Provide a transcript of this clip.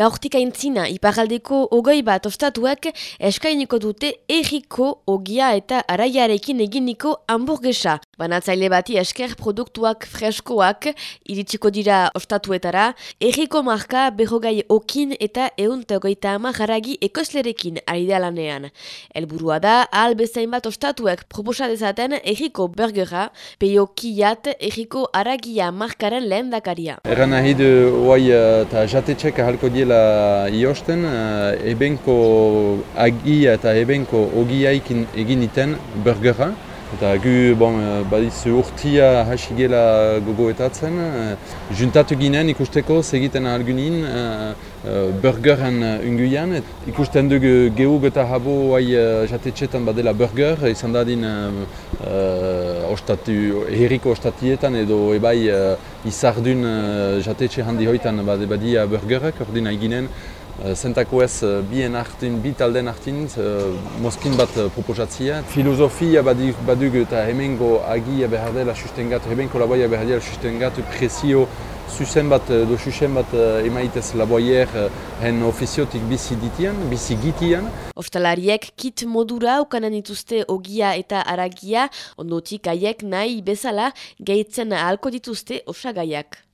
Gaurtik aintzina, iparaldeko ogoi bat ostatuak eskainiko dute erriko ogia eta araiarekin eginiko hamburguesa. Banatzaile bati esker produktuak freskoak iritsiko dira ostatuetara, erriko marka berrogai okin eta eunte ogoita ama jaragi ekoslerekin ari da lanean. Elburua da, ahal bezain bat ostatuak proposa dezaten erriko burgera, peio kiat erriko aragia markaren lehen dakaria. Eran nahi du, oai, eta jatetxek ahalko diela iosten, ebenko agia eta ebenko ogiaikin egin iten burgera. Eta gu, bon, badiz urtia hasi gela gogoetatzen, juntatu ginen ikusteko segiten ahalgunin uh, uh, burgeren unguian. Et ikusten dugu gehu eta habo hai uh, jatetxetan badela burger, izan dadin uh, uh, ostatu, herriko ostatietan edo ebai uh, izardun uh, jatetxe handi hoitan badia burgerak, ordin ginen. Zentako ez bien hartin, bi talden hartin, mozkin bat proposatzia. Filosofia badug eta hemengo agia behar dela sustengatu, hemengo laboia behar dela sustengatu presio zuzen bat, do susen bat emaitez laboier hen ofiziotik bizi ditian, bizi gitian. Ostalariek kit modura ukanan dituzte ogia eta aragia, ondotik aiek nahi bezala gehitzen ahalko dituzte osagaiak.